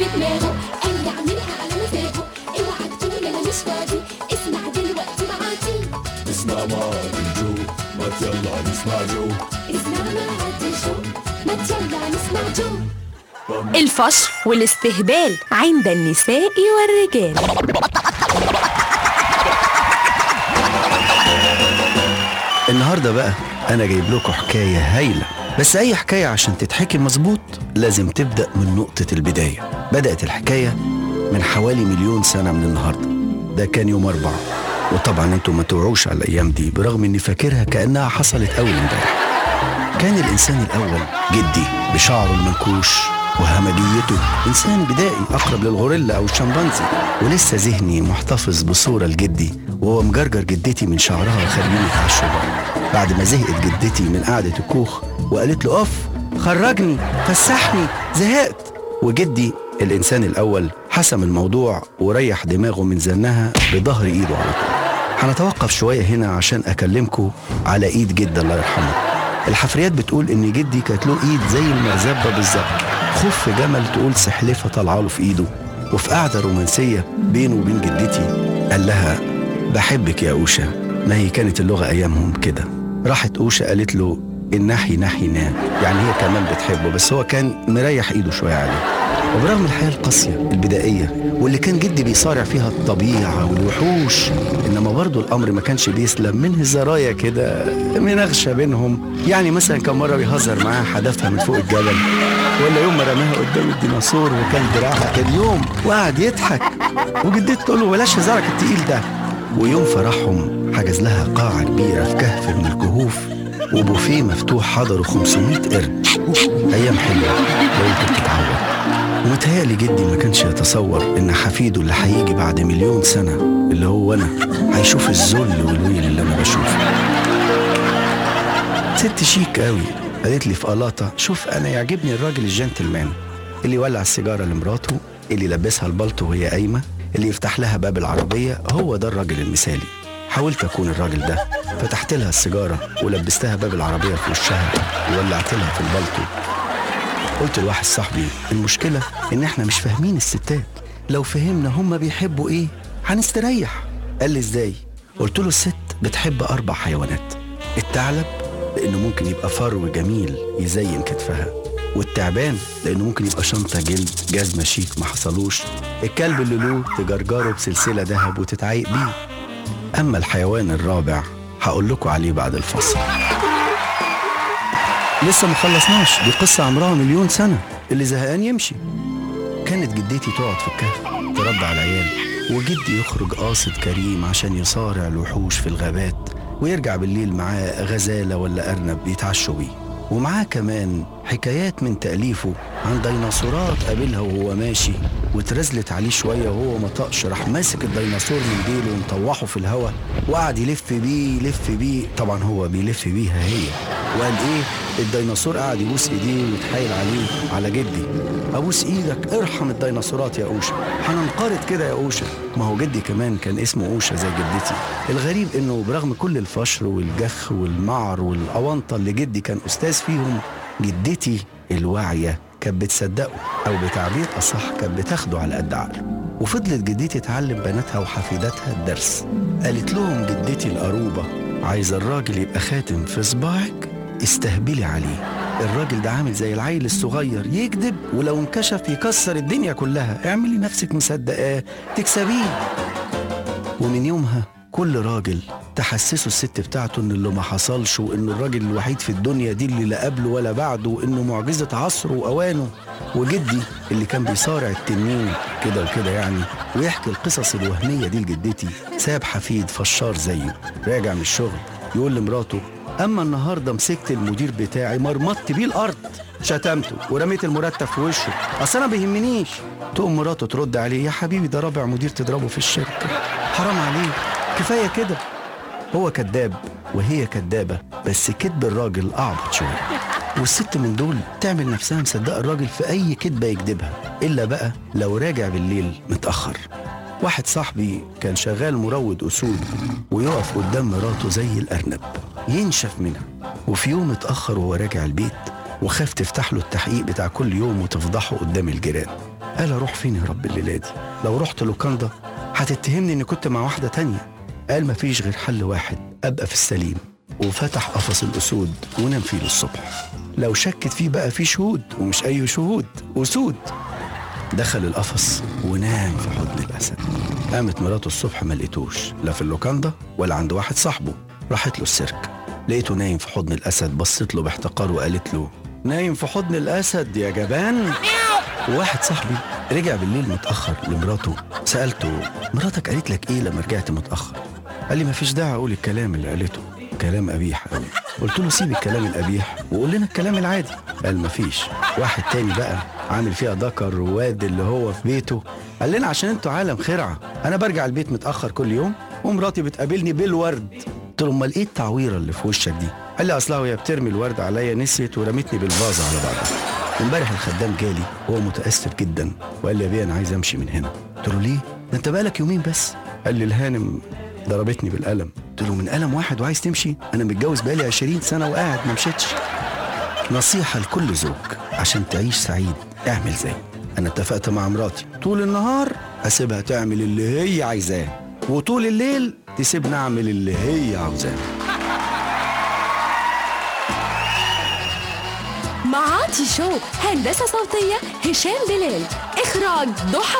في دماغه قال يعملها على مزاجه. اوعى تقول أنا مش فاضي. اسمع دلوقتي معاطي اسمع معاك جو ما يلا نسمع جو. اسمع معاطي شو؟ ما يلا نسمع جو. الفشر والاستهبال عند النساء والرجال. النهاردة بقى أنا جايب لكم حكاية هايلة. بس أي حكاية عشان تتحكي مظبوط لازم تبدأ من نقطة البداية. بدأت الحكاية من حوالي مليون سنة من النهاردة. ده كان يوم أربعة. وطبعا أنتوا ما توعوش على الأيام دي برغم إني فاكرها كأنها حصلت أول امبارح. كان الإنسان الأول جدي بشعره المنكوش وهمجيته. إنسان بدائي أقرب للغوريلا أو الشمبانزي. ولسه ذهني محتفظ بصورة لجدي وهو مجرجر جدتي من شعرها وخارجين يتعشوا. بعد ما زهقت جدتي من قعدة الكوخ وقالت له أف خرجني فسحني زهقت. وجدي الإنسان الأول حسم الموضوع وريح دماغه من زنها بظهر إيده على طول. هنتوقف شوية هنا عشان أكلمكم على إيد جد الله يرحمه. الحفريات بتقول إن جدي كانت له إيد زي المرزبة بالظبط. خف جمل تقول سحلفة طالعة له في إيده وفي قعدة رومانسية بينه وبين جدتي قال لها بحبك يا أوشا. ما هي كانت اللغة أيامهم كده. راحت أوشا قالت له النحي نحي نام يعني هي كمان بتحبه بس هو كان مريح إيده شوية عليه. وبرغم الحياة القاسية البدائية واللي كان جدي بيصارع فيها الطبيعة والوحوش إنما برضو الأمر ما كانش بيسلم من هزارايا كده مناغشة بينهم يعني مثلا كان مرة بيهزر معاها حدفها من فوق الجبل ولا يوم ما رماها قدام الديناصور وكان دراعها كان يوم وقعد يضحك. وجدتي تقول له بلاش هزارك التقيل ده. ويوم فرحهم حجز لها قاعة كبيرة في كهف من الكهوف. وبوفيه مفتوح حضروا 500 قرد. أيام حلوة لو يمكن تتعود ومتهيألي جدي ما كانش يتصور إن حفيده اللي هيجي بعد مليون سنة اللي هو أنا هيشوف الذل والويل اللي أنا بشوفه. ست شيك قوي قالت لي في قلاطة شوف أنا يعجبني الراجل الجنتلمان اللي يولع السيجارة لمراته اللي يلبسها البلطو وهي قايمة اللي يفتح لها باب العربية هو ده الراجل المثالي. حاولت أكون الراجل ده فتحت لها السيجارة ولبستها باب العربية في وشها وولعت لها في البلطو قلت لواحد صاحبي المشكلة إن إحنا مش فاهمين الستات. لو فهمنا هما بيحبوا إيه هنستريح. قال لي إزاي؟ قلت له الست بتحب أربع حيوانات. الثعلب لأنه ممكن يبقى فرو جميل يزين كتفها. والتعبان لأنه ممكن يبقى شنطة جلد جزمة شيك ما حصلوش. الكلب اللي له تجرجره بسلسلة ذهب وتتعيق بيه. أما الحيوان الرابع هقول لكم عليه بعد الفصل لسه ما خلصناش. دي قصة عمرها مليون سنة. اللي زهقان يمشي. كانت جدتي تقعد في الكهف تربع العيال وجدي يخرج قاصد كريم عشان يصارع الوحوش في الغابات ويرجع بالليل معاه غزالة ولا أرنب يتعشوا بيه. ومعاه كمان حكايات من تأليفه عن ديناصورات قابلها وهو ماشي واترزلت عليه شوية وهو ما طقش راح ماسك الديناصور من ديله ومطوحه في الهوا وقعد يلف بيه يلف بيه. طبعا هو بيلف بيها هي. وقال إيه؟ الديناصور قعد يبوس إيديه ويتحايل عليه على جدي. أبوس إيدك ارحم الديناصورات يا أوشا. هننقرض كده يا أوشا. ما هو جدي كمان كان اسمه أوشا زي جدتي. الغريب إنه برغم كل الفشر والجخ والمعر والأونطة اللي جدي كان أستاذ فيهم جدتي الواعية كانت بتصدقه أو بتعبير أصح كانت بتاخده على قد عقله وفضلت جدتي تعلم بناتها وحفيداتها الدرس. قالت لهم جدتي القروبة عايزه الراجل يبقى خاتم في صباعك؟ استهبلي عليه الراجل ده عامل زي العيل الصغير يكذب ولو انكشف يكسر الدنيا كلها. اعملي نفسك مصدقاه تكسبيه ومن يومها كل راجل تحسسه الست بتاعته إن اللي ما حصلش وإن الراجل الوحيد في الدنيا دي اللي لا قبله ولا بعده وانه معجزة عصره وأوانه. وجدي اللي كان بيصارع التنين كده وكده يعني ويحكي القصص الوهمية دي لجدتي. ساب حفيد فشار زيه راجع من الشغل يقول لمراته أما النهارده مسكت المدير بتاعي مرمطت بيه الأرض. شتمته ورميت المرتب في وشه. أصل أنا بيهمنيش. تقوم مراته ترد عليه يا حبيبي ده رابع مدير تضربه في الشركة. حرام عليك. كفاية كده. هو كذاب وهي كدابه بس كذب الراجل أعبط شوية. والست من دول تعمل نفسها مصدقة الراجل في أي كذبة يكذبها. إلا بقى لو راجع بالليل متأخر. واحد صاحبي كان شغال مروض أسود ويقف قدام مراته زي الأرنب. ينشف منها. وفي يوم اتأخر وهو راجع البيت وخاف تفتح له التحقيق بتاع كل يوم وتفضحه قدام الجيران. قال أروح فين يا رب الليلة دي؟ لو رحت لوكاندا هتتهمني إني كنت مع واحدة تانية. قال مفيش غير حل واحد أبقى في السليم. وفتح قفص الأسود ونام فيه للصبح. لو شكت فيه بقى فيه شهود ومش أي شهود اسود دخل القفص ونام في حضن الأسد. قامت مراته الصبح ما لقيتوش لا في اللوكاندا ولا عند واحد صاحبه. راحت له السيرك. لقيته نايم في حضن الأسد بصت له باحتقار وقالت له نايم في حضن الأسد يا جبان؟ وواحد صاحبي رجع بالليل متأخر لمراته سألته مراتك قالت لك إيه لما رجعت متأخر؟ قال لي مفيش داعي أقول الكلام اللي قالته. كلام قبيح قوي قلت له سيب الكلام القبيح وقول لنا الكلام العادي. قال مفيش. واحد تاني بقى عامل فيها ذكر وواد اللي هو في بيته قال لنا عشان أنتوا عالم خرعة أنا برجع البيت متأخر كل يوم ومراتي بتقابلني بالورد. قلت له امال إيه التعويره اللي في وشك دي؟ قال لي اصلها وهي بترمي الورد عليا نسيت ورمتني بالفازه على بعضها. امبارح الخدام جالي وهو متاسف جدا وقال لي يا بيه أنا عايز أمشي من هنا. قلت له ليه؟ ده أنت بقالك يومين بس. قال لي الهانم ضربتني بالقلم. قلت له من قلم واحد وعايز تمشي؟ أنا متجوز بقالي 20 سنة وقاعد ما مشيتش. نصيحة لكل زوج عشان تعيش سعيد اعمل زي. أنا اتفقت مع مراتي طول النهار أسيبها تعمل اللي هي عايزاه وطول الليل تسيبني اعمل اللي هي عاوزاه معاطي شو هندسة صوتية هشام بلال. إخراج ضحى